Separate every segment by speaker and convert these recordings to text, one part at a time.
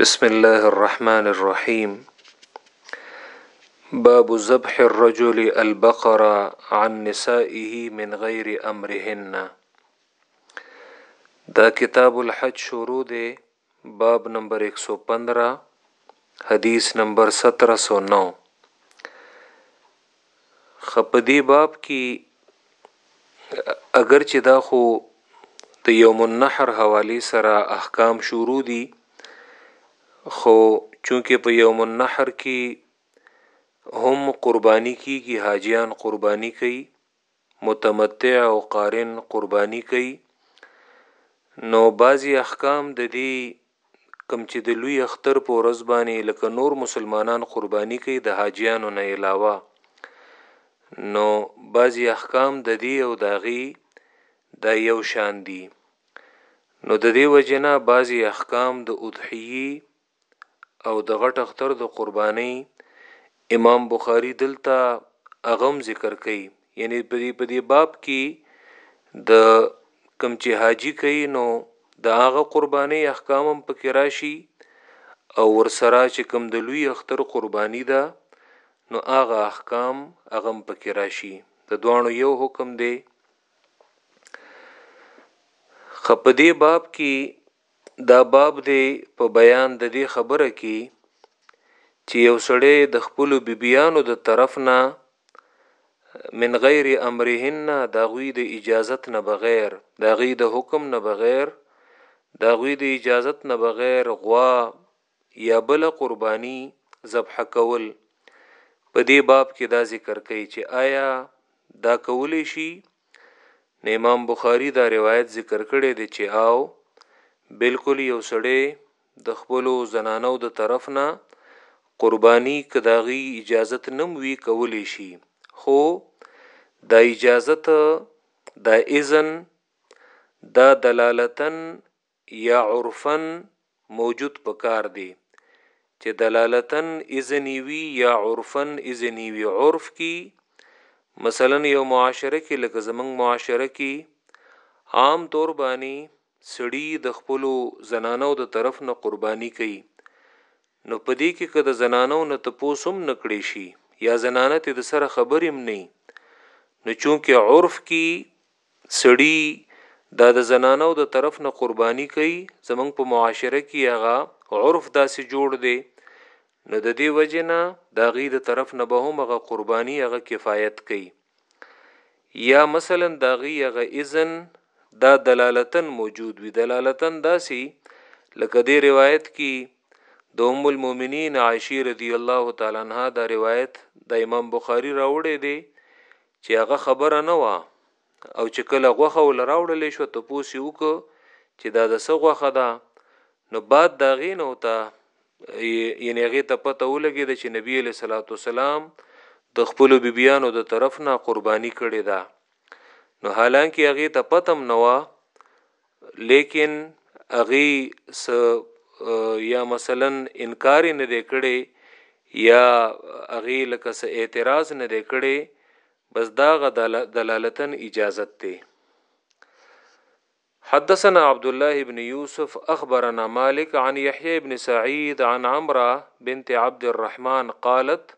Speaker 1: بسم الله الرحمن الرحيم باب ذبح الرجل البقر عن نسائه من غير امرهن دا کتاب الحج شروع دی باب نمبر 115 حدیث نمبر 1709 خه په دې باب کې اګر چې دا خو د یوم النحر حواله سره احکام شروع دي خو چونکه په یوم النحر کې هم قرباني کیږي حاجیان قرباني کوي متمتع او قارن قرباني کوي نو بعضي احکام د دې کوم چې د لوی اختر په ورځ باندې لکه نور مسلمانان قرباني کوي د حاجیانو نه علاوه نو بعضي احکام د دې او داغي دا یو شان دي نو د دې وجنه بعضي احکام د اضحیه او د غټ اختر د قربانۍ امام بخاری دلته هغه هم ذکر کوي یعنی په دې په دې باب کې د کم چې حاجی کوي نو د هغه قربانۍ احکام هم پکې راشي او ورسره چې کم د لوی اختر قربانی ده نو هغه احکام هغه هم پکې راشي د دوانو یو حکم دی خپدې باب کې دا باب دې په بیان د دې خبره کي چي یو سړی د خپلو بیبیانو د طرف نه من غیر امرهن د هغوی د اجازت نه بغیر د هغوی د حکم نه بغیر د هغوی د اجازت نه بغیر غوا یا بله قرباني ذبحه کول په دې باب کې دا ذکر کوي چې آیا دا کولی شي نو امام بخاری دا روایت ذکر کړی دی چې آو بالکل یو سړی د خپلو زنانو د طرف نه قرباني کداغي اجازت نم وی کولی شي خو دا اجازت دا اذن دا دلالتن يا عرفاً موجود په کار دي چه دلالتاً ازني وي يا عرفاً ازني وي عرف کي مثلاً يو معاشره کي لکه زمونږ معاشره کي عام طور باني سړي د خپلو زنانو د طرف نه قرباني کوي نو په دي کي که د زنانو نه تپوس هم نه کړي شي يا زنانه تي د سره خبري هم نه وي نو چونکه عرف کي سړي دا د زنانو د طرف نه قرباني کوي زمونږ په معاشره کې هغه عرف داسې جوړ دی نو د دې وجه نه د هغې د طرف نه به هم هغه قرباني هغه کفایت کوي یا مثلا د هغې هغه اذن دا دلالتن موجود وي دلالتن داسې لکه دې روایت کې د ام المؤمنین عائشه رضی الله تعالی عنها دا روایت د امام بخاری راوړی دی چې هغه خبره نه وه او چې کله غوخه ول راوړلې شو ته پوسی وک چې دا د څه غوخه ده نو بعد دا غین او ته یې هغه ته پته ولګی د چې نبی علیہ الصلوۃ والسلام د خپل بیبیانو د طرف نه قربانی کړي ده نو حالانکه هغه ته پتم نه و ليکن هغوی څه يا مثلا انکار يې نه دی کړی يا هغوی لکه څه اعتراض نه دی کړی بس دا غ دلالتن اجازت دی حدثنا عبد الله بن يوسف اخبرنا مالك عن يحيى بن سعيد عن عمره بنت عبد الرحمن قالت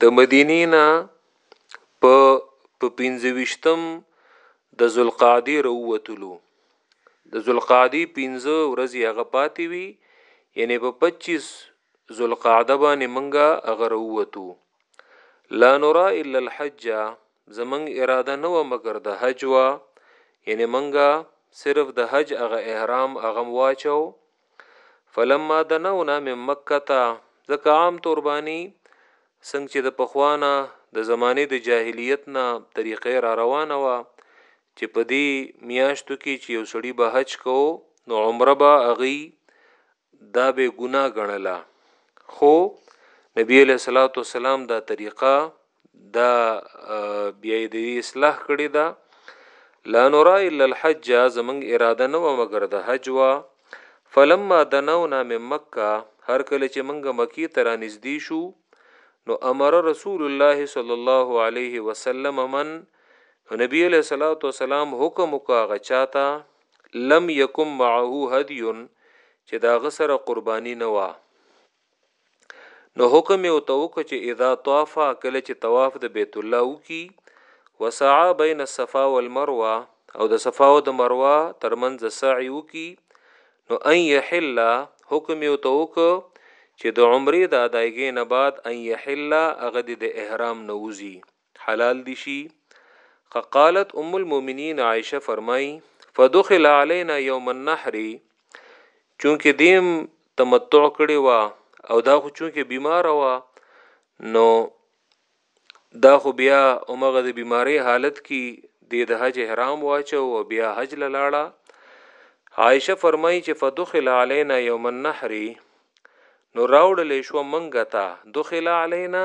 Speaker 1: د مدینې نه په په پنځه ویشتم د ذوالقعدې راووتلو د ذوالقعدې پنځه ورځې هغه پاتې وي یعنی په پچیس ذوالقعده باندې منګه هغه راووتو لا نرا الا الحج زمنګ اراده نه و مګر د حج وا یعنی منګه صرف د حج هغه احرام هغه واچو فلما دنونا من مکه تا ځکه عام طور باندې څنګه چې د پخوانه د زمانه د جاهلیت نه طریقې را روانه و چې په دې میاشتو کې چې یو سړی به حج کو نو عمره به اغي دا به ګناه ګڼله خو نبی علیہ الصلوۃ والسلام دا طریقه دا بیا دې اصلاح کړی دا لا نرا الا الحج زمنګ اراده نه و مگر د حج وا فلما دنونا من مکه هر کله چې منګه مکی تر نږدې شو نو امر رسول الله صلی الله علیه وسلم من نبی علیہ الصلوۃ والسلام حکم وکا غچاتا لم یکم معه هدی چې دا غسر قربانی نه وا نو حکم یې وته وکړ چې اذا طاف کله چې طواف د بیت الله وکي وسعا بین الصفا والمروه او د صفا او د مروه ترمنځ سعی وکي نو ان یحل حکم یو توک چې د عمرې د ادایګې نه بعد ان یحل هغه د احرام نووزی حلال دي شي قه قالت ام المؤمنین عائشه فرمای فدخل علينا يوم النحر چونکه دیم تمتع کړي وا او دا خو چونکه بیمار وا نو دا خو بیا اومغه د بیماری حالت کې د حج احرام واچو او بیا حج لاړه عائشه فرمایي چې فدخل علينا يوم النحر نو راوړلې شو منګه تا دخل علينا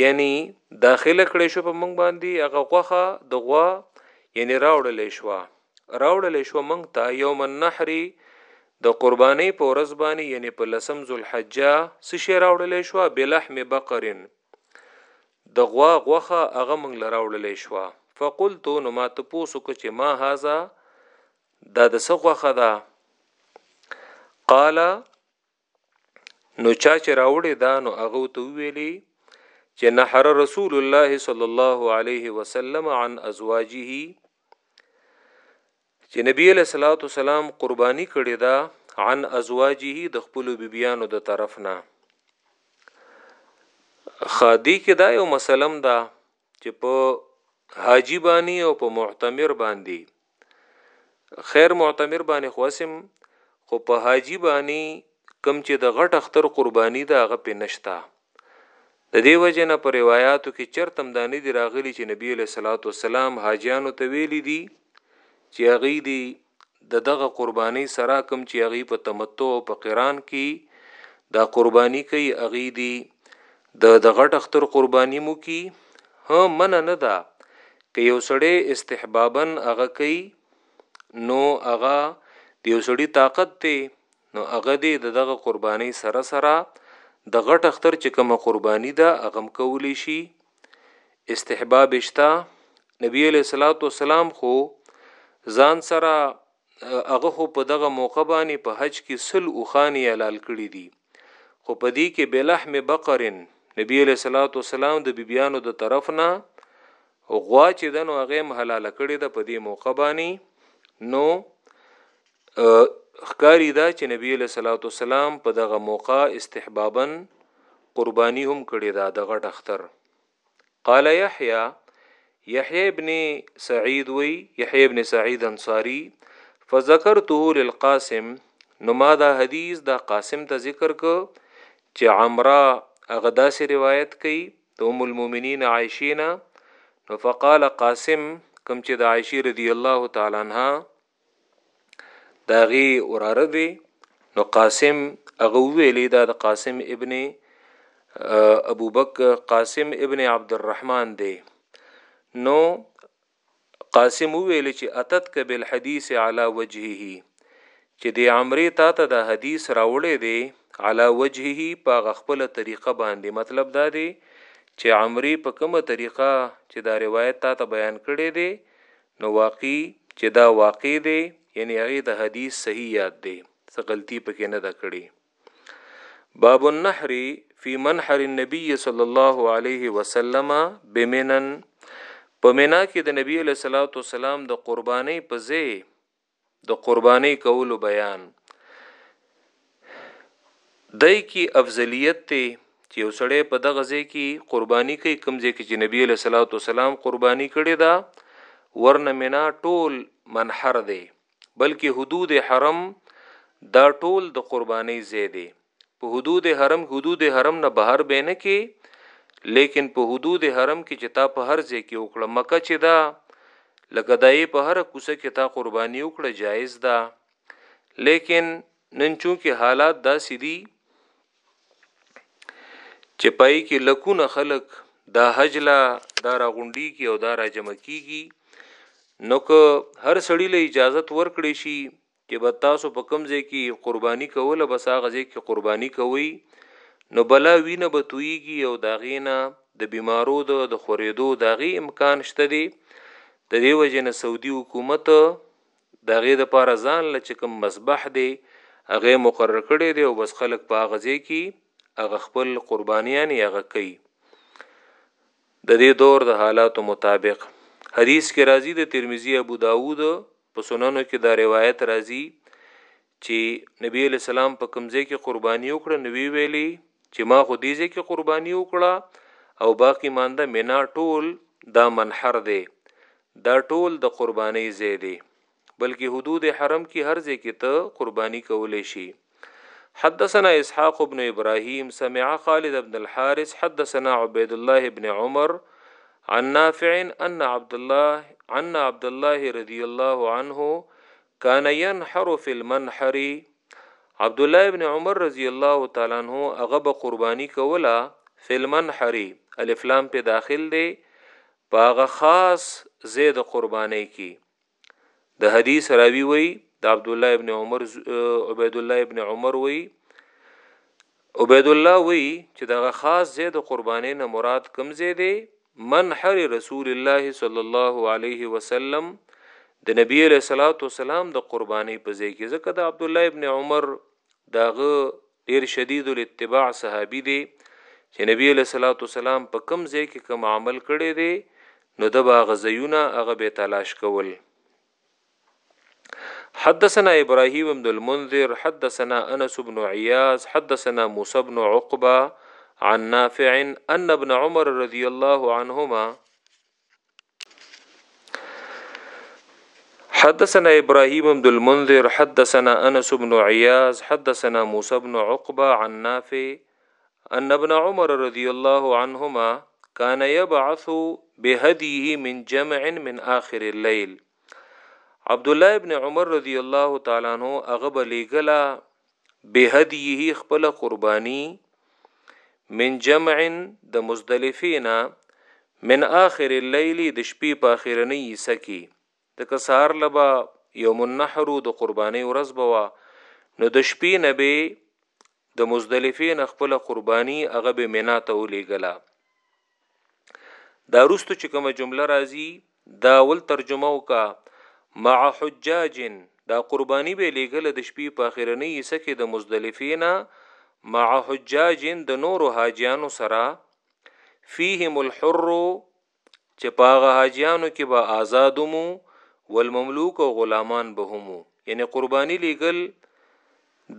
Speaker 1: یعنی داخله کړی شو په موږ باندی هغه غوښه د غوا یعنی راوړلی شوه راوړلی شوه موږ ته یوم النحر د قربانی په ورځ باندې یعنی په لسم ذوالحجه څه شی راوړلی شوه بلحم بقرن د غوا غوخه هغه موږ لراوړلی شوه فقلت نو ما ته پوسو که چې ما هاذا دا د څه غوخه ده قال نو چا چې راوړې دا نو هغه ته ویلي چې نحر رسول الله صلی الله علیه وسلم عن ازواجه چې نبی له صلوات والسلام قرباني کړې ده عن ازواجه د خپل بیبيانو د طرف نه خادي کې دا یو مسلم ده چې په حاجی باندې او په معتمر باندې خیر معتمر باندې خواسم خو په حاجی باندې کم چې د غټ اختر قربانی دا غ په نشتا د دې وجه نه په روایتو کې چرتم دا نه دی راغلی چې نبی له صلوات والسلام حاجیانو ته ویلي دي چې هغه دی د دغه قربانۍ سره کوم چې هغوی په تمتع او په قران کې دا قرباني کوي هغوی دي د د غټ اختر قرباني مو کی ها منه نه ده که یو سړی استحبابا هغه کوي نو هغه د یو سړی طاقت دی نو هغه دی د دغه قرباني سره سره د غټ اختر چې کومه قرباني ده هغه کولی شي استحباب شته نبی علیہ الصلوۃ والسلام خو ځان سره هغه خو په دغه موقع باندې په حج کې سل اوخانی حلال کړی دي خو په دې کې بلحم بقرن نبی علیہ الصلوۃ والسلام د بیبیانو د طرف نه غوا چې دنو هغه حلال کړی ده په دې موقع باندې نو خکاری دا چې نبی علیہ الصلوۃ والسلام په دغه موقع استحبابا قربانی هم کړی دا د غټ اختر قال یحیی یحیی ابن سعید وی یحیی ابن سعید انصاری فذكرته للقاسم نو ما دا حدیث دا قاسم ته ذکر کو چې عمرا هغه داسې روایت کوي د ام المؤمنین عائشینا نو فقال قاسم کم چې د عائشه رضی الله تعالی عنها د هغې وراره دی نو قاسم هغه ویلې دا د قاسم ابن ابو بکر قاسم ابن عبد الرحمن دی نو قاسم ویل چې اتت ک بالحديث على وجهه چې د عمرې تا ته د حدیث راوړې دی على وجهه په خپل طریقه باندې مطلب دا دی چې عمرې په کومه طریقه چې دا روایت تا ته بیان کړې دی نو واقعي چې دا واقع دی یعنی هغه ته حدیث صحیح یاد دی څه غلطی پکې نه ده کړې باب النحر فی منحر النبی صلی الله علیه وسلم بمنن په مینا کې د نبی له صلوات والسلام د قرباني په ځای د قربانۍ کولو بیان دی کی افضلیت ته چې یو سړی په دغه ځای کې قرباني کوي کوم ځای کې چې نبی له صلوات والسلام قرباني کړي دا ورنه منا ټول منحر دی بلکې حدود حرم دا ټول د قرباني ځای دی په حدود حرم حدود حرم نه بهر به نه کې لیکن په حدود حرم کې چې تا په هر ځای کې وکړه مکه چې دا لکه دای په هر کوسه کې تا قرباني وکړه جایز ده لیکن نن چونکه حالات داسې دي چې پای کې لکونه خلک دا حج لا دا را غونډي کې او دا را جمع کیږي نو که هر سړی له اجازت ورکړي شي چې به تاسو په کوم ځای کې قرباني کوله بس هغه ځای کې قرباني کوئ نو بلا وینه به تویږي او دا غینه د بیمارو د د خورېدو دا غي امکان شته دی د دې وجه نه سعودي حکومت دا غي د پاره ځان لچ کوم مسبح دی هغه مقرر کړي دی او بس خلک په هغه ځای کې هغه خپل قربانيان یې هغه کوي د دې دور د حالاتو مطابق حدیث کې راځي د ترمذی ابو داوود په سننو کې دا روایت راځي چې نبي علیه السلام په کوم ځای کې قرباني وکړه نو وی ویلي چې ما خو دې ځای کې قرباني وکړه او باقی مانده مینا ټول دا منحر دی دا ټول د قرباني ځای دی بلکې حدود حرم کې هر ځای کې ته قرباني کولی شي حدثنا اسحاق بن ابراهيم سمع خالد بن الحارث حدثنا عبيد الله بن عمر عن نافع ان عبد الله عن عبد الله رضي الله عنه كان ينحر في المنحر عبد الله بن عمر رضي الله تعالى عنه هغه به قرباني کوله في المنحر الف لام په داخل دی پاغه خاص زید قرباني کی د حدیث راوی وی د عبد الله ابن عمر عبید الله ابن عمر وی عبید الله وی چې دغه خاص زید قربانې نه مراد کم زید منحر رسول الله صلی الله علیه وسلم د نبی علیہ الصلوۃ والسلام د قربانې په ځای کې ځکه د عبد الله ابن عمر داغه ډیر شدید الاتباع صحابی دی چه نبی علیه الصلاة والسلام په کم ځای کې کم عمل کړی دی نو د به غزیونه هغه به تلاش کول حدثنا ابراهيم بن المنذر حدثنا انس بن عياض حدثنا موسى بن عقبه عن نافع ان ابن عمر رضي الله عنهما حدثنا إبراهيم بن المنذر حدثنا أنس بن عياز حدثنا موسى بن عقبة عن نافع أن ابن عمر رضي الله عنهما كان يبعث بهديه من جمع من آخر الليل عبد الله بن عمر رضي الله تعالى عنه هغه بلیګلا بهدیه خپل قربانی من جمع د مزدلفه نه من آخر اللیل د شپې په اخرنی حصہ کې د کسار لبا یوم النحر د قربانی ورځ بوا نو د شپې نه به د مزدلفه نه خپل قربانی هغه به مینا ته ولېګلا دا رستو چې کومه جمله راځي دا ول ترجمه وکا مع حجاج دا قرباني به لګل د شپې په اخرنی حصہ کې د مزدلفینا مع حجاج د نور حاجیانو سره فیهم الحر چې پاغه حاجیانو کې به آزادمو والمملوک او غلامان به همو یعنی قرباني لګل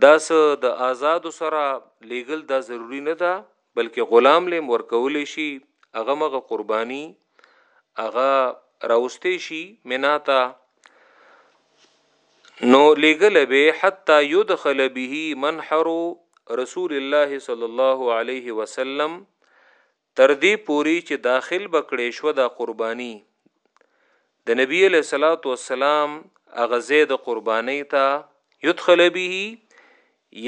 Speaker 1: داس د آزاد سره لګل دا ضروری نه ده بلکه غلام لیم ورکولی شی هغه مغه قربانی هغه راوستی شی منا ته نو لګل به حتا يدخل به منحر رسول الله صلی الله علیه وسلم تر دې پوری چې داخل بکړې شو دا قربانی د نبی علیه الصلوة والسلام هغه ځای د قربانۍ ته یدخل به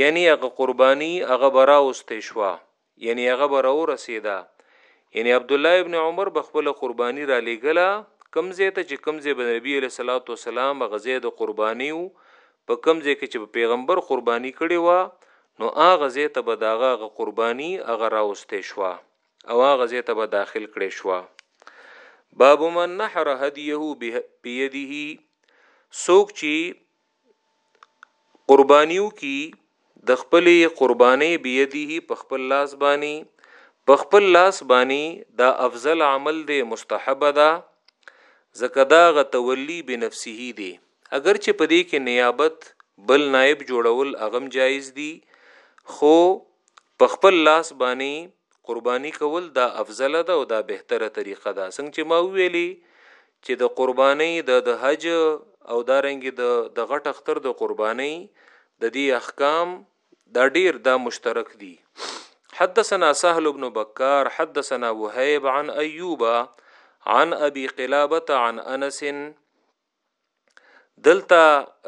Speaker 1: یعنی هغه قربانی هغه به راوستې شوه یعنی هغه به راورسېده یعنی عبدالله ابن عمر به خپله قربانی را لېږله کوم ځای ته چې کوم ځای به نبی علیه الصلوة والسلام هغه ځای د قربانی و په کوم ځای کې چې په پیغمبر قربانی کړې وه نو هغه ځای ته به د هغه هغه قربانی هغه راوستې شوه او هغه ځای ته به داخل کړی شوه باب من نحر هديه بيده سوک چی قربانیو کی د خپل قربانی بيده په خپل لاس باندې په خپل لاس باندې دا افضل عمل دی مستحب ده زکه دا غ تولی بنفسه دی اگر چې پدې کې نیابت بل نائب جوړول اغم جایز دی خو په خپل لاس بانی قربانی کول دا افضل ده او دا بهتره طریقه ده څنګه چې ما ویلی چې د قربانی د د حج او دارنګ د د غټ اختر د قربانی د دې احکام دا ډیر دا مشترک دي حدثنا سهل بن بکار حدثنا وهيب عن ايوب عن ابي قلابه عن انس دلته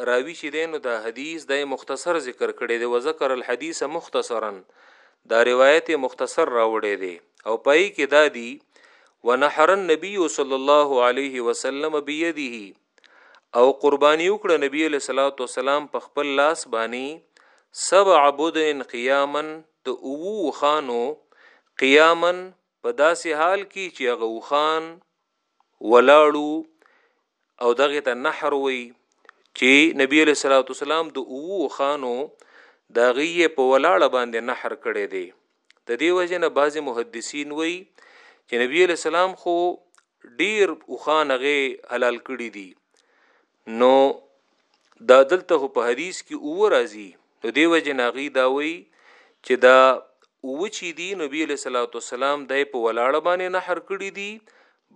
Speaker 1: راوی چې دینو دا حدیث د مختصر ذکر کړي دی وذکر الحدیث مختصرا دا روایت مختصر راوړی دی او پای کې دا دی ونحر النبي صلی الله علیه وسلم بيدیه او قربانی وکړه نبی له صلوات و سلام په خپل لاس باندې سبع بدن قیاما د اوو خانو قیاما په داسې حال کې چې هغه خان ولاړو او دغه ته نحر وی چې نبی علیہ الصلوۃ والسلام د اوو خانو دا غي په ولاړه باندې نحر کړي دي د دې وجه نه بعضی محدثین وی چې نبی علیہ السلام خو ډیر اوخانغه حلال کړي دي نو دا دلته خو په حدیث کې اووه راځي نو دی وجه ناغي دا وی چې دا اووه چې دی نبی له صلوات والسلام دای په ولاړه باندې نحر کړی دی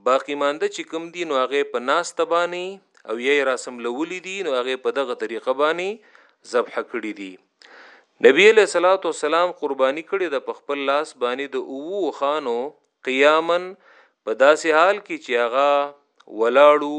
Speaker 1: باقی مانده چې کم دی نو هغه په ناس تبانی او یې راسم لولې دی نو هغه په دغه طریقه باندې ذبح کړی دی نبی له صلوات والسلام قربانی کړی د خپل لاس باندې د اوو خانو قیامن په داسې حال کې چې هغه ولاړو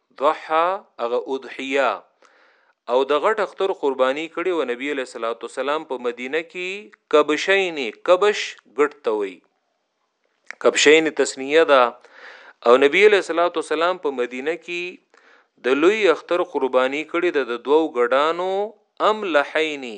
Speaker 1: ضحی هغه اضحیه او د غټ اختر قربانی کړی وه نبی علیه الصلوة والسلام په مدینه کی کبشین کبش ګټ ته وی کبشین تسنیه ده او نبی علیه الصلوة والسلام په مدینه کی د لوی اختر قربانی کړی د دوو ګډانو ام لحینی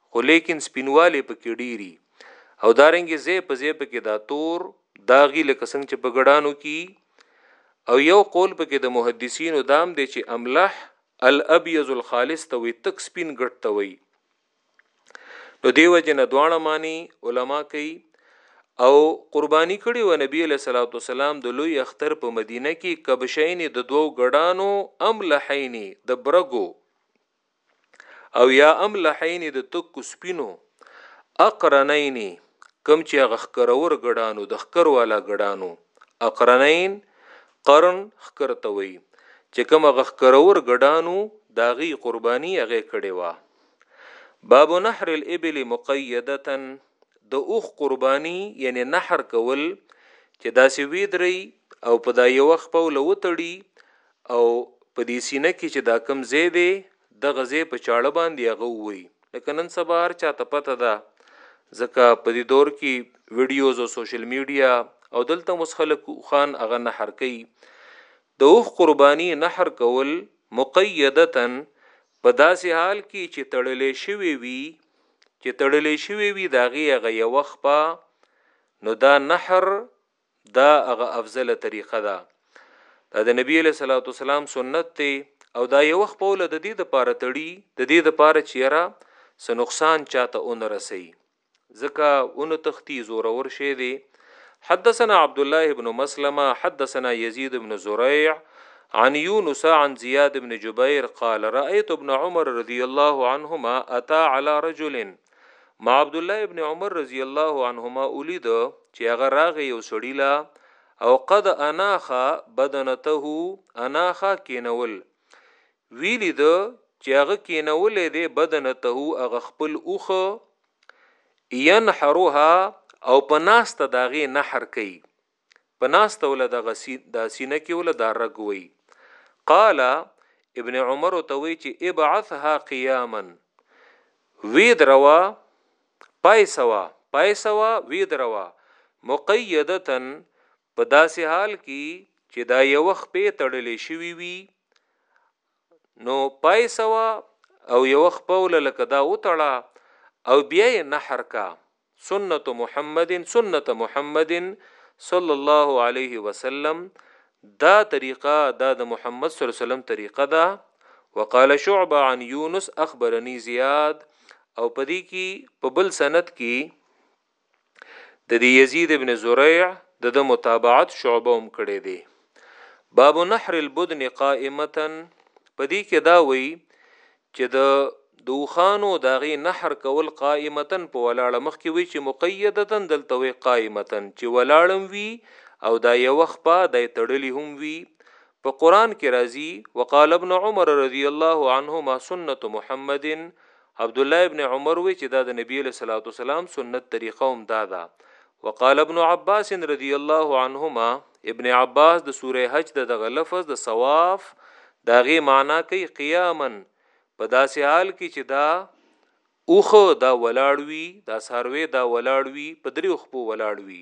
Speaker 1: خو لیکن سپینوالی پکې ډیری او دارنګ زی په زی پکې دا تور داغي لکه څنګه چې په ګډانو کې او یو قول پکې د محدثینو دام دی چې املح الابیض الخالص ته وي تک سپین ګټ ته وي نو دیو جن دوانه معنی علما کوي او قرباني کړي و نبی له صلوات والسلام د لوی اختر په مدینه کې کبشین د دوو ګډانو ام لحین د برګو او یا املحین د تکو سپینو اقرنین کم چې هغه خکرور ګډانو د خکر والا ګډانو اقرنین قرن خکرتوي چې کم هغه خکرور ګډانو داغي قرباني هغه کړي وا باب نحر الابل مقیده د اوخ قرباني یعنی نحر کول چې داسې ویدري او په دا یو خپل وتړي او په دې سینه کې چې دا کوم ځای دی دغه ځای په چاړه باندې هغه ووي لکه نن سبا هر چاته پته ده ځکه په دې دور کې ویډیوز او سوشل میډیا او دلته مس خلک خان هغه نه حر کوي د اوخ قرباني نحر کول مقیدتا په داسې حال کې چې تړلې شوی وي چې تړلې شوی وي داغه یغه یو خپه نو دا نحر دا هغه افضل طریقه ده دا د نبی علیہ الصلوۃ والسلام سنت ته او دا یو خپل د دې د پاره تړي د دې د پاره چیرې س نقصان چاته اون رسي زکه اون تختی زور اور شی دی حدثنا عبد الله بن مسلمه حدثنا يزيد بن زريع عن يونس عن زياد بن جبير قال رأيت ابن عمر رضي الله عنهما أتى على رجل ما عبد الله ابن عمر رضی الله عنهما اولید چې هغه راغی یو سړی لا او قد اناخا بدنته اناخا کینول ویلی د چې هغه کینولې دی بدنته هغه خپل اوخه ينحرها او پناسته داغه نحر کوي په ناسته ولا دغه سی دا سینه کې ولا دا رګ وی قال ابن عمر ته وی چې ابعثها قیاما وی دروا پایسوا پایسوا وی دروا مقیدتن په داسې حال کې چې دا یو خپې تړلې شوی وی نو پای سوا او یو خپل لکه دا وتړه او بیا یې نحر کا سنت محمد سنت محمد صلی الله علیه وسلم دا طریقه دا د محمد صلی الله علیه وسلم طریقه ده وقال شعبه عن یونس اخبرني زیاد او پدې کې په بل سند کې د دې یزید ابن زریع د د متابعت شعبه هم کړی دی باب نحر البدن قائمه په دې کې دا وایي چې د دوخانو داغي نحر کول قائمتن په ولاړه مخ کې وی چې مقیدتن دلته وی قائمتن چې ولاړم وی او دا یو خپه د تړلی هم وی په قران کې راځي وقال ابن عمر رضی الله عنهما سنت محمد عبدالله ابن عمر وی چې دا د نبی علیه الصلاة والسلام سنت طریقه هم دا ده وقال ابن عباس رضی الله عنهما ابن عباس د سوره حج د دغه لفظ د ثواف داغه معنا کوي قیاما په داسې حال کې چې دا اوخه دا ولاړوي دا ساروي دا ولاړوي په دریو خپو ولاړوي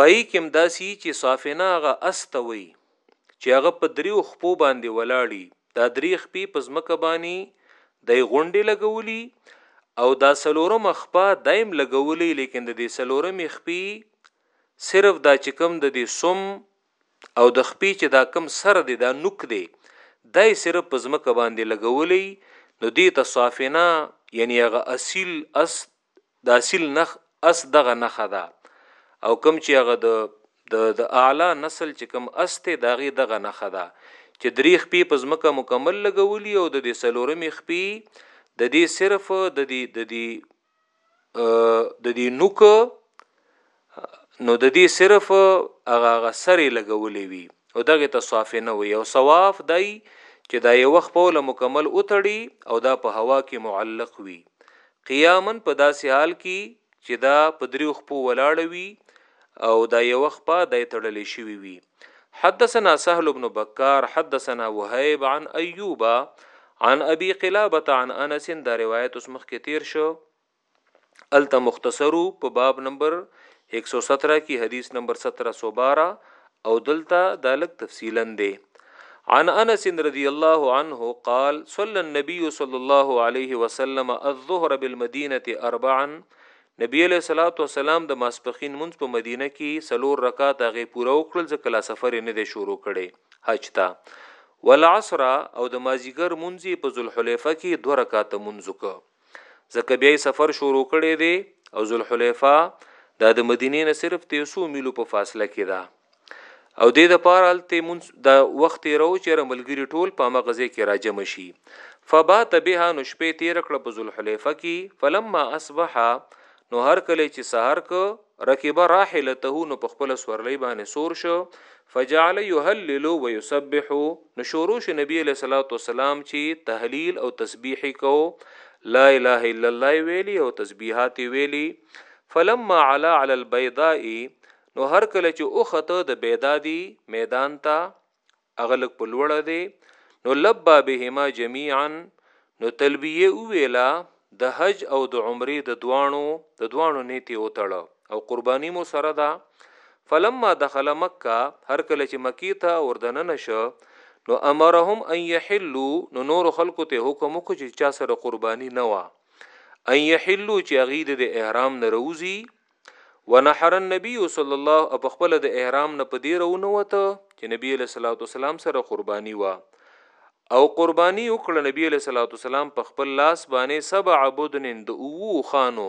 Speaker 1: پای کې هم داسې يي چې صافنه هغه اس ته وایي چې هغه په دریو خپو باندې ولاړ يي، دا درې خپې په ځمکه باندې دی غونډې لګولي او دا څلورمه خپه دی هم لګولي لیکن ددې څلورمې خپې صرف دا چې کوم ددې سم او د خپې چې دا کوم سر دی دا نوک دی دا یې صرف په ځمکه باندې لګولي نو دې ته صافنه یعنی هغه اصیل اس د اصل نخ اس دغه نخه ده او کم چې هغه د د د اعلی نسل چې کم استه داغه دغه نخه ده چې درې خپې په ځمکه مکمل لګولي او د دې سلورمې خپې د دې صرف د دې د دې د دې نوک نو د دې صرف هغه هغه سر یې لګولی وي او دغه ته صافې نه وي او صواف دای چې دا یوه خپوله مکمل وتړي او دا په هوا کې معلق وي قیامن په داسې حال کې چې دا په دریو خپو ولاړه وي او دا یوه خپه دای تړلې شوي وي حدثنا سهل بن بکار حدثنا وهيب عن ايوب عن ابي قلابه عن انس دا روایت اوس مخ کې تیر شو هلته مختصر په باب نمبر 117 کی حدیث نمبر 1712 او دلته دا لک تفصیلا دی عن انس رضی الله عنه قال صلى النبي صلى الله عليه وسلم الظهر بالمدينه اربعا نبی علیہ الصلوۃ والسلام د ماسپخین منځ په مدینه کې سلور رکعات هغه پوره وکړل ځکه لا سفر نه دی شروع کړي حج تا والعصر او د مازیګر منځ په ذوالحلیفه کې دوه رکعات منځ وکړ ځکه بیا سفر شروع کړي دي او ذوالحلیفه دا د مدینه نه صرف 300 میلو په فاصله کې ده او د د پاره الته مون د وخت رو چیرې ملګری ټول په مغزه کې راجم شي فبات بها نشپې تیر کړ په ذل حلیفه کې فلما اصبح نو هر کله چې سحر ک رکب راحلته نو په خپل سورلۍ باندې سور شو فجعل يهلل ويسبح نو شروع شو نبی علیہ الصلوۃ والسلام چې تهلیل او تسبیح کو لا اله الا الله ویلی او تسبیحات ویلی فلما علا علی البيضاء نو هر کله چې اوخته د بيدا دی میدان ته هغه لږ په لوړه دی نو لبا بهما جميعا نو تلبیه ویلا د حج او د عمره د دوانو د دوانو نیت او تړه او قربانی مو سره ده فلما دخل مکه هر کله چې مکی ته وردننه شو نو امرهم ان يحلوا نو نور خلکو ته حکم وکړي چې چا سره قرباني نه وا ان يحلوا چې غید د احرام نه روزي ونحر النبی صلی الله او په خپل د احرام نه په دې رونوته چې نبی علیه الصلاۃ والسلام سره قربانی وا او قربانی وکړه نبی علیه الصلاۃ والسلام په خپل لاس باندې سبع بدن د اوو خانو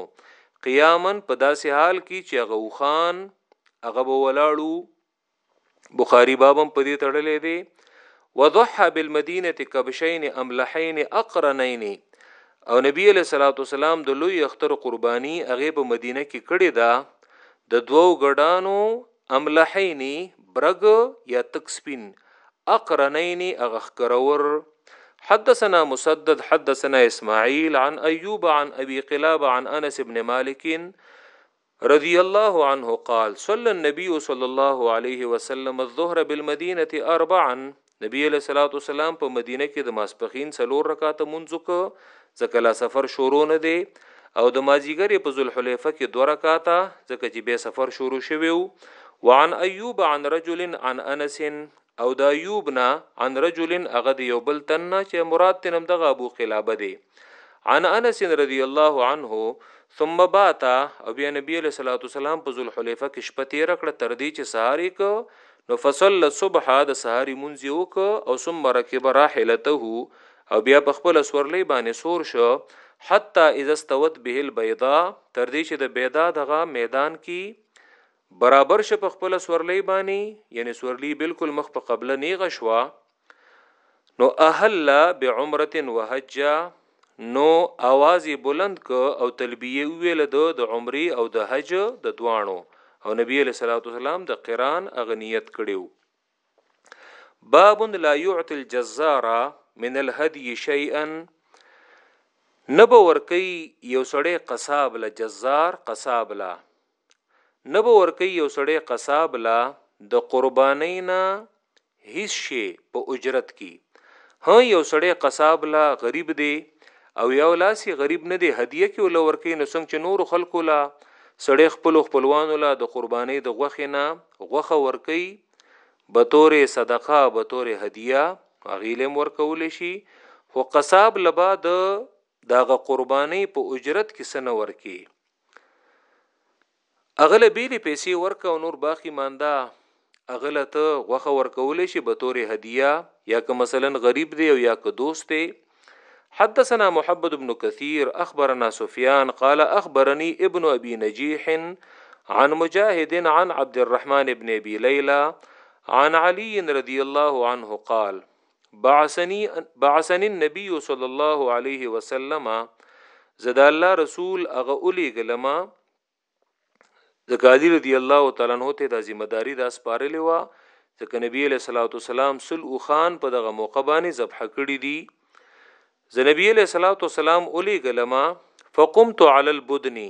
Speaker 1: قیامن په داسې حال کې چې هغه وخان هغه به ولاړو بخاری باب هم په دې تړلې دی وضحى بالمدينه كبشين املحين اقرنين او نبی علیہ الصلوۃ والسلام د لوی اختر قربانی هغه په مدینه کې کړې ده د دوو ګډانو املحین برګ یا تکسپین اقرنین اغخکرور حدثنا مسدد حدثنا اسماعیل عن ایوب عن ابي قلاب عن انس بن مالک رضی الله عنه قال صلی النبی صلی الله علیه وسلم الظهر بالمدینه اربعا نبی علیه الصلاۃ والسلام په مدینه کې د ماسپخین څلور رکعات منځو کو ځکه لا سفر شروع نه دی او د مازیګر په ذوالحلیفه کې دوه رکعات ځکه چې به سفر شروع شوی وو وعن ایوب عن رجل عن انس او د ایوب نه عن رجل هغه د یو بل تن نه چې مراد تنم دغه ابو قلابه دی عن انس رضی الله عنه ثم باتا او بیا نبی علیہ الصلوۃ والسلام په ذوالحلیفه کې شپه تیر کړه تر دې چې ساری کو نو فصل الصبح د ساری منځ یو کو او ثم رکب راحلته او بیا په خپل سورلې باندې سور شو حتی اذا استوت به البيضاء تر دې چې د بيضا دغه میدان کې برابر شه په خپله سورلۍ باندې یعنی سورلی بالکل مخ په قبله نیغه شوه نو اهل بعمره وحج نو आवाज بلند ک او تلبیه ویل د د عمره او د حج د دوانو او نبی علیہ الصلوۃ والسلام د قران اغنیت کړیو باب لا يعطي الجزار من الهدي شيئا نبو ورکی یو سړی قصاب له جزار قصاب له نه به ورکوي یو سړی قصاب له د قربانۍ نه هیڅ شی په اجرت کی ها یو سړی قصاب له غریب دی او یو لاسی غریب نه دی هدیه کې ول ورکوي نو څنګه چې نور خلکو له سړی خپل خپلوانو له د قربانۍ د غوښې نه غوښه ورکوي به تورې صدقه به تورې هدیه غیلم ورکول شي خو قصاب لبا د داغه قرباني په اجرت کې سنور کې هغه له بیلې پیسې ورکه او نور باقی مانده هغه له ته غوښه ورکولی شي به تورې هدیه یا که مثلا غریب دی او یا که دوست دی حدثنا محمد بن كثير أخبرنا سفيان قال أخبرني ابن أبي نجيح عن مجاهد عن عبد الرحمن بن أبي ليلى عن علي رضي الله عنه قال بعثنی بعثنی النبی صلی الله علیه وسلم زدا الله رسول هغه اولی ګلما ځکه علی رضی الله تعالی عنہ ته د ذمہ داری د اسپارلې و ځکه نبی علیہ الصلوۃ والسلام سل او خان په دغه موقع باندې ذبح کړی دی ز نبی علیہ الصلوۃ والسلام اولی ګلما فقمت علی البدنی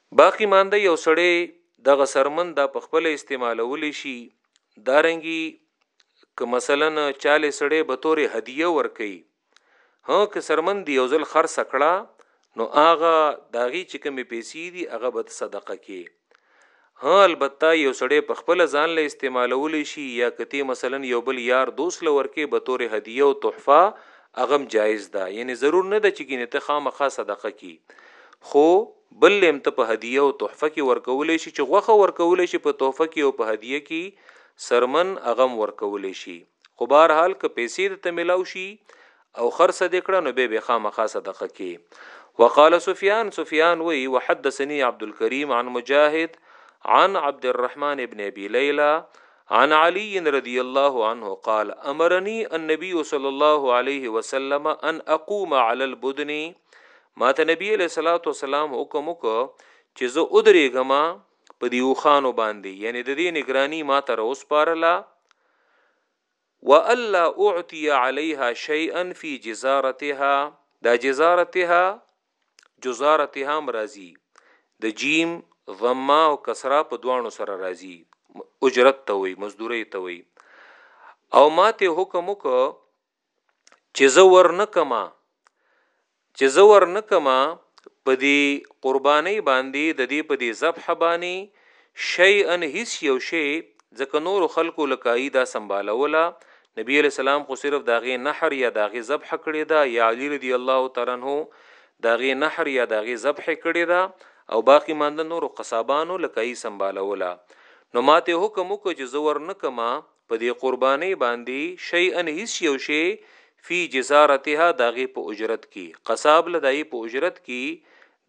Speaker 1: باقي مانده یو سړی دغه څرمن دا په خپله استعمالولی شي، دارنګي که مثلاً چاله سړی بطور هدیه ورکوي، هه که څرمن دې یو ځل خرڅه کړه نو هغه د هغې چې کومې پیسې دي هغه به ته صدقه کې، هه البته یو سړی په خپله ځان له استعمالولی شي یا که تۀ مثلاً یو بل یار دوست له ورکوې بطور هدیه او تحفه هغه هم جائز ده یعنې ضرور نه ده چې ګنې ته خامخا صدقه کې خو بل لیم ته په هدیه او تحفه کی ورکولی شی چی غوښه ورکولی شی په تحفه کی او په هدیه کی څرمن هغه هم ورکولی شی خو به هر حال که پیسی د ته ملاو شی او خرڅه دی کړه نو بیا به خامخا صدقه کی وقال سفیان سفیان وایی وحدثنی عبدالکریم عن مجاهد عن عبدالرحمن بن ابی لیلی عن علی رضی الله عنه قال امرنی النبی صلی الله علیه وسلم ان اقوم علی البدن ما ته نبی علیه الصلاۃ والسلام حکم وکړ چې زه ودرېږم په دې اوخانو باندې یعنی د دې نگرانی ما ته راوسپارله والا اعطي عليها شيئا في جزارتها دا جزارتها جزارتها مرضی د جیم ضمه او کسرا په دوانو سره راضی اجرت ته وي مزدوري ته وي او ماته حکم وکړه چې زه ورنه کما چې زه ورنه کما په دې قرباني باندې د دې په دې ذبح باندې شی ان هیڅ یو شی ځکه نور خلکو لکای دا سمبالوله نبی علی السلام خو صرف داغه نحر یا داغه ذبح کړی دا یا علی رضی الله تعالی عنہ داغه نحر یا داغه ذبح کړی دا او باقی ماند نور قصابانو لکای سمبالوله نو ماته حکم وکړ چې زور نه کما په دې قربانۍ باندې شيئا هيڅ يو شی فی جزارتها د هغې په اجرت کې قصاب له د هغې په اجرت کې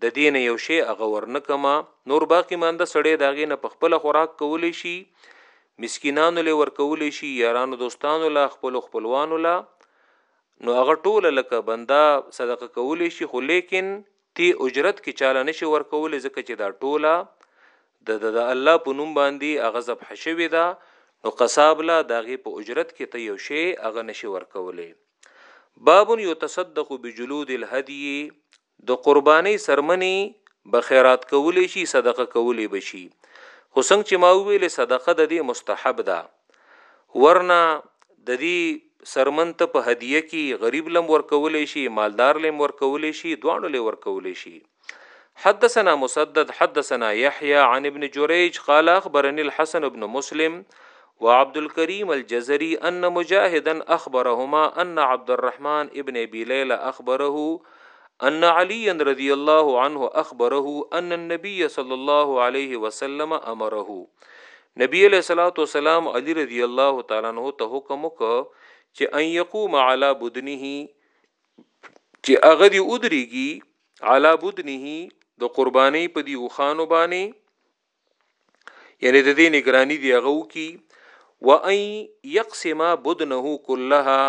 Speaker 1: د دې نه یو شی هغه ورنه کما نور باقي مانده سړی د هغې نه په خپله خوراک کولی شي مسکینانو له ورکولی شي یارانو دوستانو له خپلو خپلوانو له نو هغه ټوله لکه بنده صدقه کولی شي خو لیکن تی اجرت کی چاله نشی ورکولی ځکه چی دا ټوله د د د الله په نوم باندی هغه ذبح شوی ده نو قصاب له داغی په اجرت کی ته یو شی هغه نشی ورکولی باب یتصدق بجلود الهدی د قربانی څرمنی به خیرات کولی شی صدقه کولی بشی خو څنګه چی ما ویلی صدقه د دی مستحب ده ورنه ددی څرمن ته په هدیه کی غریب لم ورکولی شی مالدار لم ورکولی شی دواړو له ورکولی شی حدثنا مسدد حدثنا يحيى عن ابن جريج قال اخبرني الحسن بن مسلم وعبد الكريم الجزري ان مجاهدا اخبرهما ان عبد الرحمن ابن ابي ليلى اخبره ان علي رضي الله عنه اخبره ان النبي صلى الله عليه وسلم امره نبی علیه الصلاة والسلام علی رضی الله تعالی عنه ته حکم وکړ چې ان یقوم علی بدنه چې هغه دی ودرېږي علی بدنه د قرباني په دی وخانو باندې یعنی د دې نگرانی دی هغه وکي و ان یقسم بدنه كلها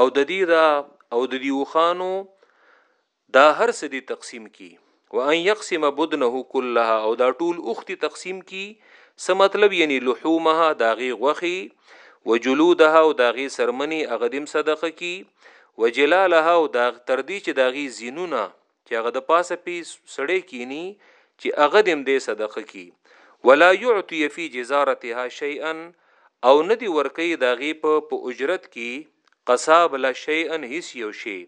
Speaker 1: او د دې دا او د دې وخانو دا هر څه دي تقسيم کي. وان يقسم بدنه کلها او دا ټول اوښ دي تقسيم کي څه مطلب يعني لحومها د هغې غوښې وجلودها او د هغې څرمنې هغه دي هم صدقه کي وجلالها او دا تر دې چې د هغې زينونه چې هغه د پاسه پي سړی کيني چې هغه دي هم دی صدقه کي ولا يعطي في جزارتها شيئا او نه دي ورکوي د هغې په په اجرت کي قصاب له شيئا هيڅ يو شی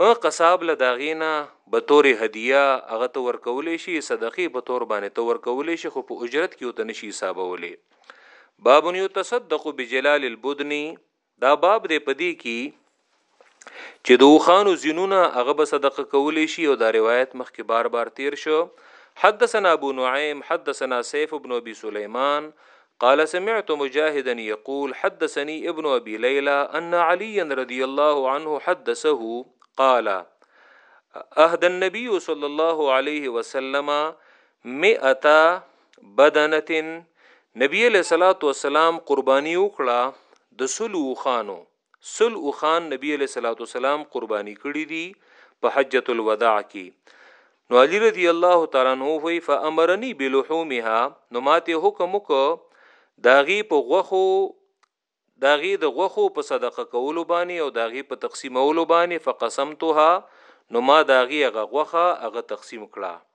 Speaker 1: هغه قصاب له داغې نه به طور هدیه هغه ته ورکولی شي صدقې په طور باندې ته ورکولی شي خو په اجرت کې ته نشي حسابولی باب یتصدق بجلال البدنی دا باب دې پدې کې چې د وخانو زینونه هغه به صدقه کولی شي او دا روایت مخکې بار بار تیر شو حدثنا ابو نعیم حدثنا سیف ابن ابي سليمان قال سمعت مجاهدا يقول حدثني ابن ابي ليلى ان عليا رضي الله عنه حدثه قال اهدى النبي صلى الله عليه وسلم مئه بدنه نبی علیہ الصلوۃ والسلام قربانی وکړه د سلو خانو سل اوخان نبی علیہ الصلوۃ والسلام قربانی کړی دی په حجۃ الوداع کې نو علی رضی الله تعالی عنہ وی فامرنی بلحومها نو ماته حکم وک داغي په غوخو داغي د غوخو په صدقه کولو باندې او داغي په تقسیمولو باندې فقسمتها نو ما داغي هغه غوخه هغه تقسیم کړه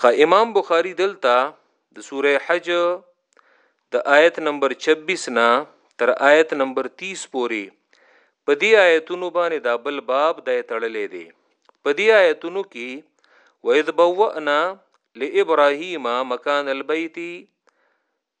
Speaker 1: خه امام بخاری دلته د سوره حج د آیت نمبر 26 نه تر آیت نمبر 30 پورې په دې آیتونو باندې دا بل باب د تړلې دی په دې آیتونو کې وَإِذْ بَوَّأْنَا لِإِبْرَاهِيمَ مَكَانَ الْبَيْتِ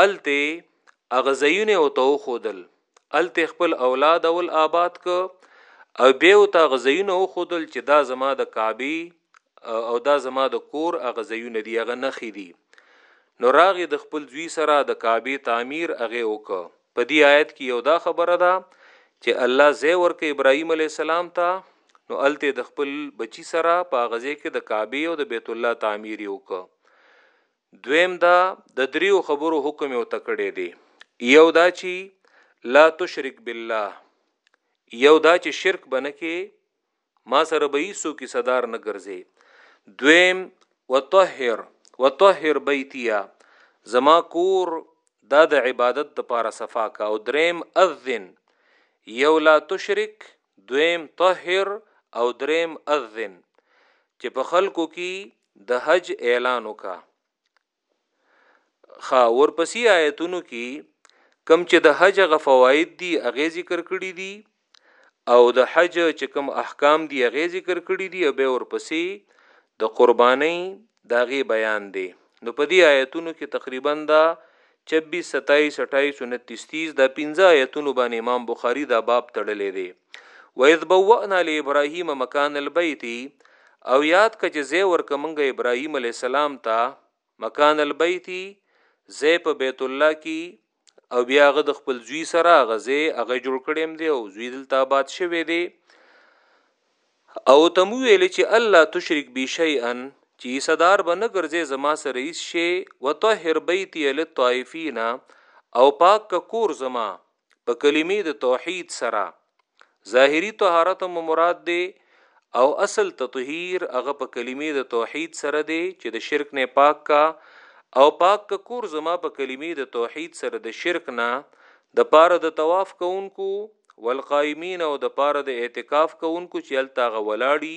Speaker 1: هلته هغه ځایونه ورته وښودل، هلته یې خپل اولاد اول آباد کړ او بیا یې ورته هغه ځایونه وښودل چې دا زما د کعبې او دا زما د کور هغه ځایونه دي، هغه نښې دي. نو راغی د خپل زوی سره د کعبې تعمیر هغه وکړ. په دې آیت کې یو دا خبره ده چې الله ځای ورکړ ابراهیم علیه السلام ته نو هلته د خپل بچی سره په هغه ځای کې د کعبې او د بیت الله تعمیر یې وکړ. دویم دا د دریو خبرو حکم یې ورته کړی دی، یو دا چی لا تشرک بالله، یو دا چی شرک به نه کې، ما سره به هیڅوک کیسه دار نه ګرځې، دویم وطهر وطهر بیتیه، زما کور دا د عبادت لپاره صفا که او دریم اذن، یو لا تشرک دویم طهر او دریم اذن چې په خلکو کې د حج اعلان وکا خا ورپسې آیتونو کې کم چې د حج غ فواید دي اغه ذکر کړی دي او د حج چې کم احکام دي اغه ذکر کړی دي او به ورپسې د قرباني د هغې بیان دی نو په دې آیتونو کې تقریبا دا چبیس ستایس اټایس او نتیس تیس دا پنځه آیتونو باندې امام بخاری دا باب تړلی دی وَإِذْ بَوَّأْنَا لِإِبْرَاهِيمَ مَكَانَ الْبَيْتِ او یاد که چې زی ورکه منګه ابراهیم علیه السلام ته مکان البیتی زی په بیت الله کی او بیا هغه د خپل زوی سره غزه هغه جوړ کړیم دی او زوی دلته آباد شوی دی او تم ویل چې الله تشرک بی شیئا چې صدر به نه ګرځي زما سره ایس شي وطهر بیتی للطائفین او پاک کور زما په کلمې د توحید سره ظاهری طهارت هم مراد دی او اصل تطهیر هغه په کلمې د توحید سره دی چې د شرک نه پاک کا او پاک کا کور زما په کلمې د توحید سره د شرک نه د پاره د طواف کوونکو والقائمین او د پاره د اعتکاف کوونکو چې التاغه ولاړی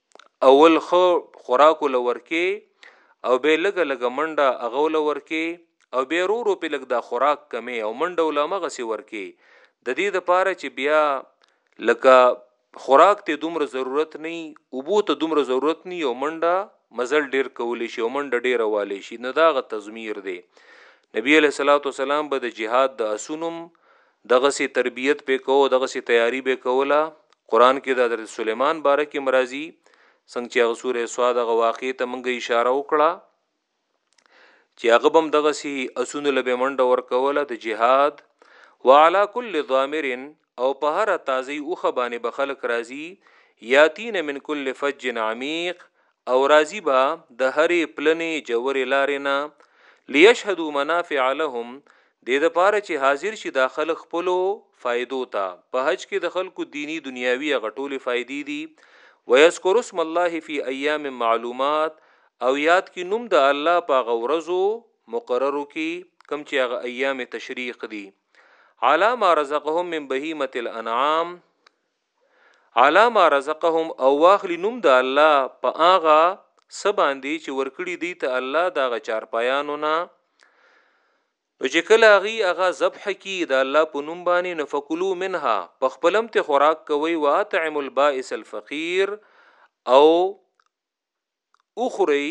Speaker 1: اول ښه خوراک له ورکې او بیا لګه لګه منډه هغه له ورکې او بیا رو رو په لګ دا خوراک کمې او منډه ول مغه سی ورکې د دې د پاره چې بیا لکه خوراک ته دومره ضرورت نه او بو ته دومره ضرورت نه او منډه مزل ډیر کولی شي او منډه ډیره والی شي نو داغه تزمیر دی نبی علیه الصلاۃ والسلام به د جهاد د اسونم دغسې تربیت به کوو دغسې تیاری به کوله قران کې د حضرت سلیمان باره کې مرازی څنګه چې هغه سوره سواد هغه واقع ته مونږه اشاره وکړه چې هغه بم دغه سي اسونو لبه منډه ورکوله د جهاد وعلى كل ضامر او په هر تازي اوخه باندې بخلق راضي یاتین من کل فج عمیق او راضي به د هرې پلنې ژورې لارې نه ليشهدو منافع لهم دې دپاره چې حاضر شي دا خلق خپلو فائدو ته، په حج کې د خلقو ديني دنياوي هغه ټولې فائدې دي، ويذکرو اسم الله فی ایام معلومات او ياد کړي نوم د الله په هغه ورځو مقررو کې کوم چې هغه ایام تشریق دي، علی ما رزقهم من بهیمة الانعام، علا ما رزقهم او واخلی نوم د الله په هغه څه باندې چې ورکړي دی ته الله دا غ چارپایانو نه نو چې کله غي هغه ذبح کی د الله په نوم باندې نفقلو منها په خپلم ته خوراک کوي واطعم البائس الفقير او وخورئ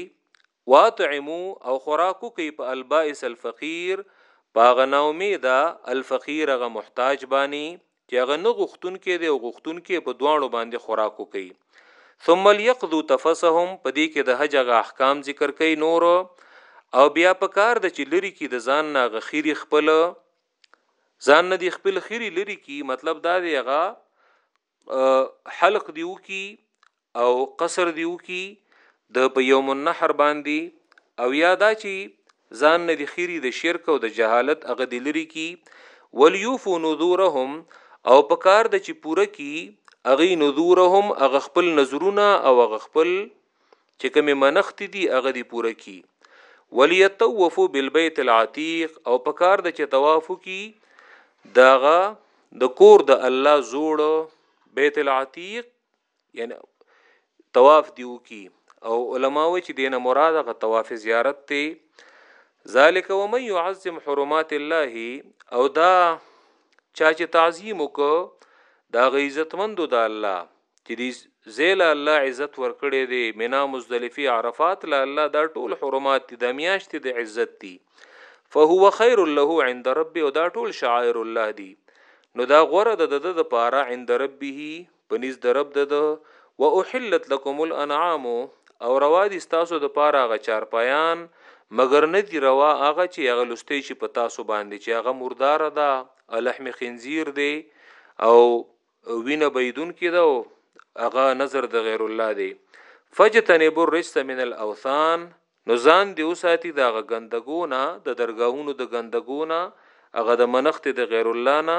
Speaker 1: واطعمو او خوراک وکړئ په البائس الفقير په هغه ناامیده الفقير هغه محتاج باندې چې هغه نه غوښتون کې دی او غوښتون کې په دواړو باندې خوراک وکړي ثم ليقضوا تفسهم په دې کې د حج هغه احکام ذکر کوي نور او بیا په کار د چې لري کې د ځان نه غخيري خپل ځان نه دی خپل خيري لري کې مطلب دا دی هغه حلق دیو کی او قصر دیو کی د په یوم النحر باندې او یا دا چی ځان نه د خیری د شرک او د جهالت هغه د لری کی ولیوفو نذورهم او پکار د چی پوره کی اغي نذورهم اغه خپل نظرونه او اغه خپل چې کومې منښتې دي هغه دې پوره کړي وليطوفو بالبيت العتيق او پکار د چې طواف وکي داغه د کور د الله زوړ بیت العتیق یعنی طواف دیو کی او علما و چې دینه مراد غ طواف زیارت ته ذالک و من يعظم حرمات الله او دا چا چې تعظیم وک دا غ عزتمندو د الله چې دی زیل الله عزت ورکړی دی منا مزدلفی عرفات لا الله دا ټول حرمات دي د میاشت د عزت دي فهو خیر له عند رب او دا ټول شعائر الله دي نو دا غره د د د پاره عند ربه پنيز د رب د و احلت لكم الانعام او روا دي تاسو د پاره غ چارپایان مگر نه دی روا هغه چې هغه لسته چې په تاسو باندې چې هغه مردار ده الحم خنزیر دی او وینه بيدونکې ده او هغه نظر د غیر الله دی فجتنبوا الرجس من الاوثان نو ځان دی اوساتی دا غندګونه د درگاهونو د غندګونه هغه د منخت د غیر الله نه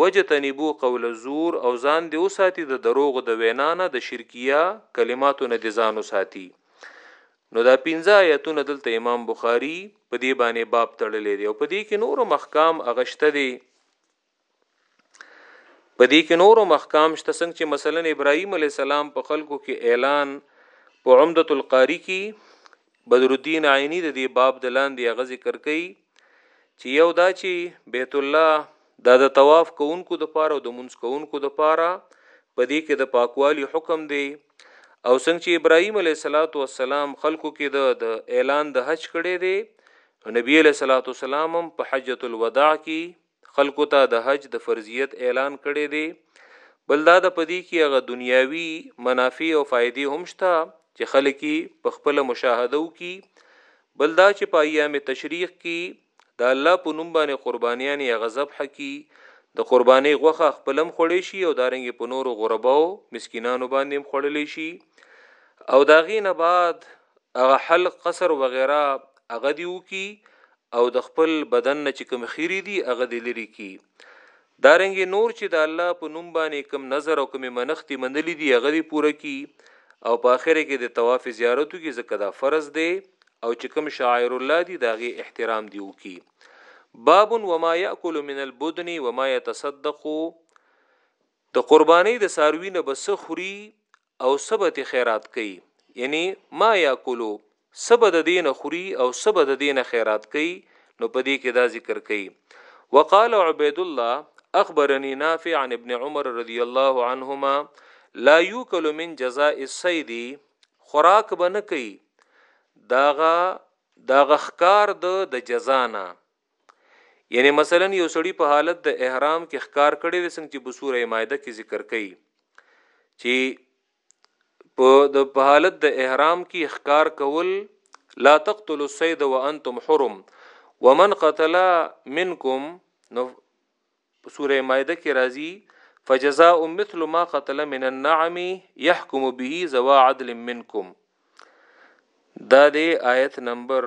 Speaker 1: وجتنبو قول زور او ځان دی اوساتی د دروغ د وینا نه د شرکیه کلماتو نه د ځان اوساتی نو دا پنځه آیتونه دلته امام بخاری په دې باندې باب تړلې دی او په دې کې نور محکام اغشته دی په دې کې نورو محکام شته څنګه چې مثلا ابراهيم عليه السلام په خلکو کې اعلان په عمدة القاری کې بدر الدین عینی د دې باب د لاندې هغه ذکر کوي چې یو دا چې بیت الله دا د طواف کوونکو د پاره او د منځ کوونکو د پاره په دې کې د پاکوالي حکم دی او څنګه چې ابراهيم عليه صلوات و سلام خلکو کې د د اعلان د حج کړي دي نبی عليه صلوات و سلام په حجۃ الوداع کې خلکو ته د حج د فرضیت اعلان کړی دی بل دا د پدی کې هغه دنیاوی منافع او فائدې هم شته چې خلک په خپل مشاهده وکي بل دا چې په ایام تشریق کې د الله په نوم باندې قربانیان یا غضب حقي د قرباني غوخه خپلم خړې شي او دارنګ په نورو غرباو مسکینانو باندې هم خړلې شي او داغې نه بعد هغه حلق قصر وغیرہ هغه دیو کی او د خپل بدن نه چې کوم خیرې دي هغه دې لرې کړي دارنګه نور چې د الله په نوم باندې کوم نظر او کوم منښتې منلې دي هغه دې پوره کړي او په اخر کې د طواف زیارت کې ځکه دا فرض دی او چې کوم شاعر الله دي داغه احترام دی وکي باب وما ياكل من البدن وما يتصدق د قرباني د ساروی نه بس خوري او څه به ترې خیرات کوي، یعنې ما یاکلو، څه به د دې نه خوري او څه به د دې نه خیرات کوي، نو په دې کې دا ذکر کوي، وقال عبید الله اخبرني نافع عن ابن عمر رضی الله عنهما لا یوکل من جزاء الصید خوراک به نه کوي د هغه د هغه ښکار د د جزا نه. یعنی مثلا یو سړی په حالت د احرام کې ښکار کړي د څنګه چې په سوره مائده کې ذکر کړي چې په د په حالت د احرام کې اخکار کول لا تقتلوا الصيد وانتم حرم ومن قتل منکم نو سوره مائده کې راځي فجزاء مثل ما قتل من النعم يحكم به ذو عدل منکم دا دی آیت نمبر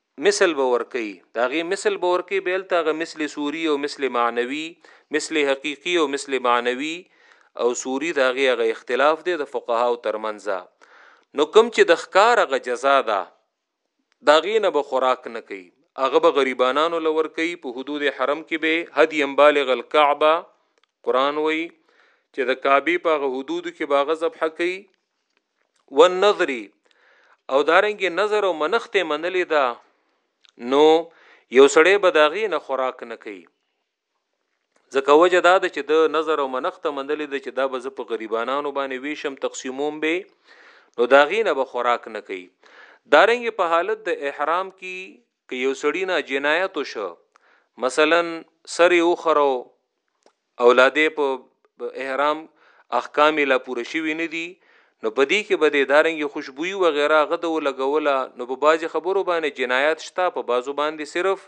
Speaker 1: مثل به ورکوي د هغې مثل به ورکوي بیا هلته هغه مثل صوري او مثل معنوي مثل حقیقي او مثل معنوي او صوري د هغې هغه اختلاف دی د فقهاو ترمنځ نو کوم چې د ښکار هغه جزا ده د هغې نه به خوراک نه کوي هغه به غریبانانو له ورکوي په حدود حرم کې به هدیم بالغ الکعبه قرآن وایي چې د کعبې په هغه حدودو کې به هغه ذبحه کوي والنظر او دارنګ نظر او منخت منلې ده نو یو سړی به داغې نه خوراک نه کوي ځکه وجه دا ده چې د نظر او منخته مندلې ده چې دا به زه په غریبانو باندې ویشم تقسیموم به نو داغې نه به خوراک نه کوي دارنګ په حالت د احرام کې که یو سړي نه جنایت وشو مثلا سر یې وخرو او لا دی په احرام احکام یې لا پوره شوي نه دي نو په دې کې به دی دارنګې خوشبويي وغیره هغه ته ولګوله نو په بعضې خبرو باندې جنایت شته په بعضو باندې صرف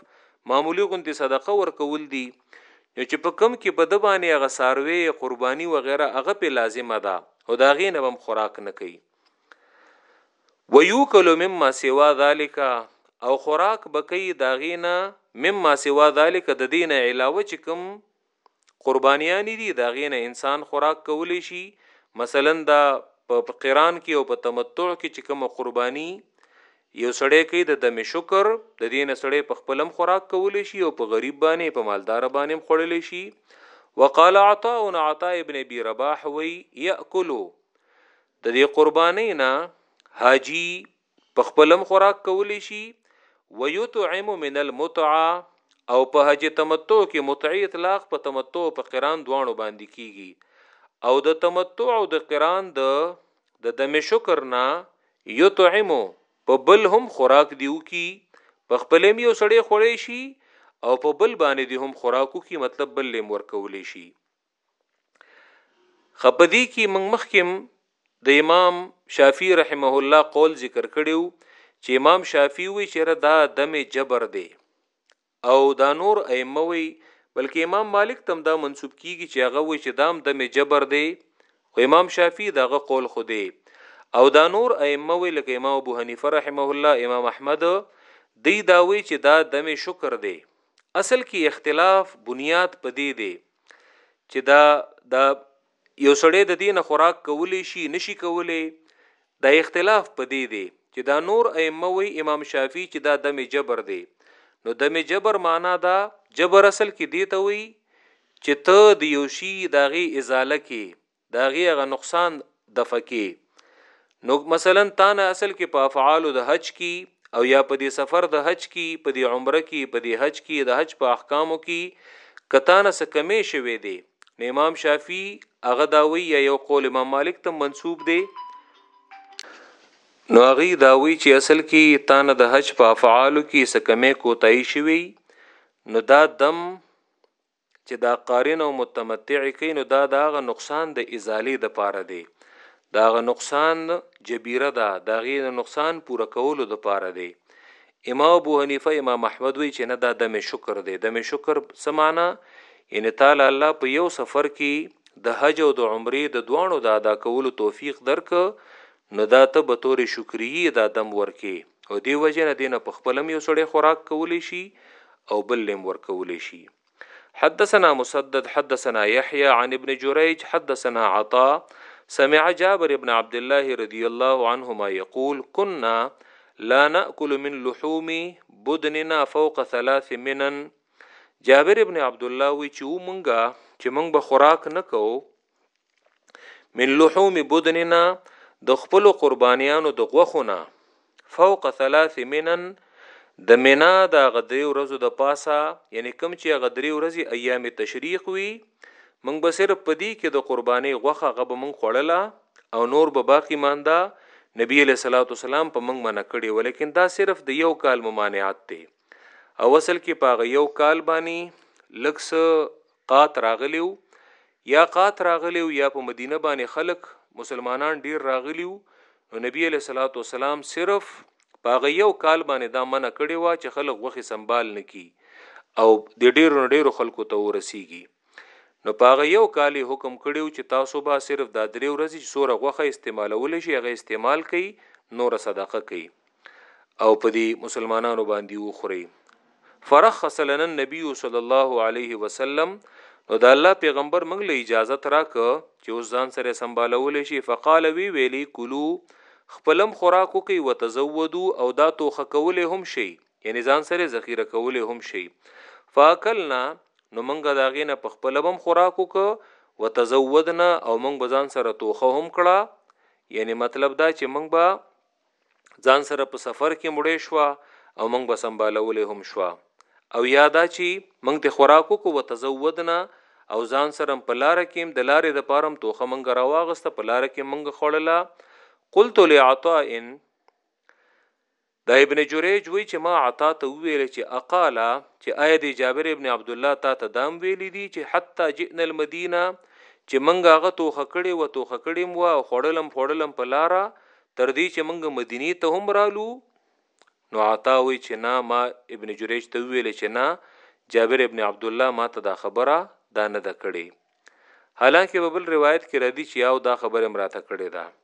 Speaker 1: معمولي غوندې صدقه ورکول دي نو چې په کم کې په ده باندې هغه څاروی قرباني وغیره هغه پې لازمه ده او د هغې نه به هم خوراک نه کوي ويوکل مما سوا ذلک او خوراک به کوي د هغې نه مما سوا ذلک د دې نه علاوه چې کوم قربانیانې دي د هغې نه انسان خوراک کولی شي مثلا دا په قران کې او په تمتع کې چې کومه قرباني یو سړی کوي د دم شکر د دین سړی په خپلم خوراک کولی شي او په غریب باندې په مالدار باندې خوړلی شي وقال عطاء عطاء ابن ابي رباح وي ياكلوا د دې قربانۍ نه حاجي په خپل هم خوراک کولی شي ويطعم من المتعه او په حج تمتع کې متع اطلاق په تمتع او په قران دواړو باندې کیږي او د تمتع او د قران د د دم شکر نه یطعم په بل هم خوراک دیو کی په خپل هم یو سړی خوري شي او په بل باندې هم خوراکو کی مطلب بل لیم ورکول شي خپدی کی موږ مخکیم د امام شافعی رحمه الله قول ذکر کړیو چې امام شافعی وی چې را دا دم جبر دی او دا نور ائمه وی بلکې امام مالک تم دا منسوب کیږي چې هغه وی چې دام دم جبر دی خو امام شافعی داغه قول خو دی او دا نور ائمه وی لکه امام ابو حنیفه رحمه الله امام احمد دی داوی چې دا دم شکر دی اصل کې اختلاف بنیاد پدې دی چې دا دا یو سړی د دین خوراک کولی شي نشي کولی دا اختلاف پدې دی چې دا نور ائمه وی امام شافعي چې دا دم جبر دی نو دم جبر معنا دا جبر اصل کې دی ته وی چې ته د یو شی داغي ازاله کې د هغې هغه نقصان دفع کړي نو مثلا تا نه اصل کې په افعالو د حج کی او یا په دې سفر د حج کی په دې عمره کی په دې حج کی د حج په احکامو کی کتانه څه کمی شوي دی نو امام شافعي هغه داوي یا یو قول امام مالک ته منسوب دی نو هغه داوي چې اصل کې تانه د حج په افعالو کې څه کمی کوتای شوي نو دا دم چې دا قارن او متمتع کوي نو دا د هغه نقصان د ازالې د پاره دی دا هغه نقصان جبیره ده دا غي د نقصان پوره کولو د پاره دی امام ابو حنیفه امام احمد وی چې نه دا دم شکر دی دم شکر سمانا یعنی تعالی الله په یو سفر کې د حج او د عمره د دوانو د ادا کولو توفیق درک نو دا ته به طور شکریی دا دم ورکې او دی وجه نه دی نه په خپل هم یو سړی خوراک کولی شی او بل لیم ورکولی شی حدثنا مسدد حدثنا يحيى عن ابن جريج حدثنا عطاء سمع جابر ابن عبد الله رضي الله عنهما يقول كنا لا ناكل من لحوم بدننا فوق ثلاث منن جابر ابن عبد الله وی چې مونږه چې مونږ به خوراک نکو من لحوم بدننا د خپل قربانیانو د غوخونه فوق ثلاث منن د منا د غدری ورځو د پاسه یعنی کم چې غدری ورځي ایام تشریق وی منګ به صرف پدی کې د قربانی غوخه غب منګ خړله او نور به باقی مانده نبی علیہ الصلوۃ والسلام په منګ منع کړي ولیکن دا صرف د یو کال ممانعت دی او اصل کې په هغه یو کال باندې لږ څه قات راغلی وو یا قات راغلی وو یا په مدینه باندې خلک مسلمانان ډیر راغلی وو نو نبی علیه الصلاۃ والسلام صرف په هغه یو کال باندې دا منع کړی و چې خلک غوښې سنبال نکي او د ډیرو ډیرو خلکو ته ورسیږي نو په هغه یو کال یې حکم کړی و چې تاسو به صرف دا درې ورځې چې څوره غوښه استعمالولی شئ هغه استعمال کړئ نوره صدقه کړئ او په دې مسلمانانو باندې وخورئ فرخص لنا النبي صلی الله علیه وسلم نو د الله پیغمبر موږ له اجازه ترا ک چې اوس ځان سره سمبالول شي فقال وی ویلی کلو خپلم خوراکو کوي وتزودو او دا توخه کول هم شي یعنی ځان سره ذخیره کول هم شي فاکلنا نو مونږ د هغې نه په خپله به هم خوراک وکړ، وتزودنا او مونږ به ځان سره توښه هم کړه، یعنې مطلب دا چې مونږ به ځان سره په سفر کې مړې شوه او مونږ به سنبالولې هم شوه او یا دا چې مونږ ته خوراک وکړو وتزودنا او ځان سره په لار کې هم د لارې د پاره هم توښه مونږ راواغسته په لار کې مونږ خوړله قلت لعطاء دا ابن جریج وایي چې ما عطاء ته وویل چې اقال چې ایا دې جابر ابن عبدالله تا ته دام ویلي دي چې حتی جئنا المدینه چې مونږ هغه توخه کړې وه توخه کړې مو وه او خوړلم خوړلم په لاره تر دې چې مونږ مدینې ته هم رالو نو عطاء وایي چې نه ما ابن جریج ته وویل چې نه جابر ابن عبد الله ما ته دا خبره دا نه ده کړې حالانکه په بل روایت کې ردی چې او دا خبره مراته کړې ده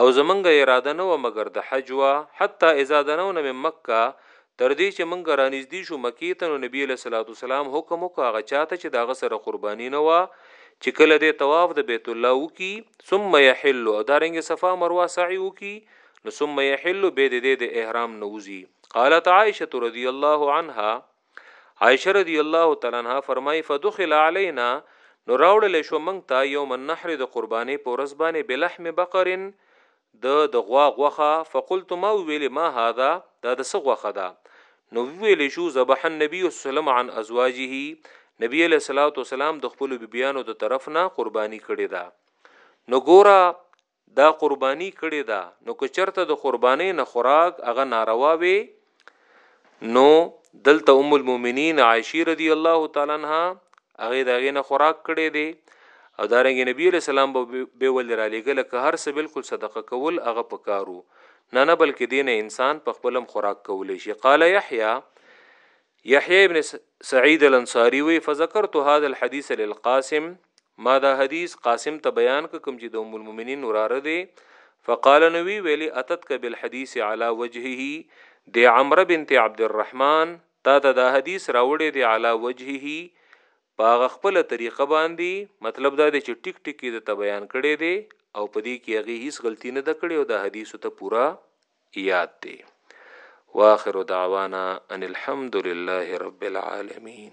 Speaker 1: او زمونږ اراده نه وه مګر د حج وه، حتی اذا دنونا من مکة، تر دې چې مونږ رانږدې شو مکې ته نو نبي علیه الصلوة والسلام حکم وکړ هغه چا ته چې د هغه سره قرباني نه وه چې کله دی طواف د بیت الله وکړي ثم یحل او دارنګ صفا مروه سعی وکړي نو ثم یحل بیا د دې د احرام نه وځي قالت عائشه رضی الله عنها عائشه رضی الله تعالی عنها فرمای فدخل علينا نو راوړل شو مونږ ته یوم النحر د قربانی په ورځ باندې بلحم بقرن د د غوا غوخه فقلت ما ویل ما هذا دا د څه غوخه ده نو ویل شو ذبح النبي صلی الله علیه وسلم عن ازواجه نبی علیہ الصلوۃ والسلام د خپل بیبیانو د طرف نه قربانی کړی ده نو ګوره دا قرباني کړي ده نو که چرته د قرباني نه خوراک هغه ناروا وي نو دلته ام المؤمنین عائشه رضی الله تعالی عنها هغه دغه نه خوراک کړي دي او دارنګ نبی علیہ السلام به ول را لګل که هر څه بالکل صدقه کول هغه پکارو نه نه بلکې دینه انسان په خپلم خوراک کولې شي قال یحیی یحیی ابن سعید الانصاری وی فذكرت هذا الحديث للقاسم ما دا حدیث قاسم ته بیان ک کوم چې د ام المؤمنین وراره دی فقال نوی ویلی اتتک بالحدیث علی وجهه د عمرو بنت عبد الرحمن تا ته دا حدیث راوړی دی علی وجهه پاغه خپل طریقه باندې مطلب دا دی چې ټیک ټیک د ته بیان کړی دی او پدې کې هغه هیڅ غلطی نه د کړی او دا حدیث ته پورا یاد دی واخر دعوانا ان الحمد لله رب العالمين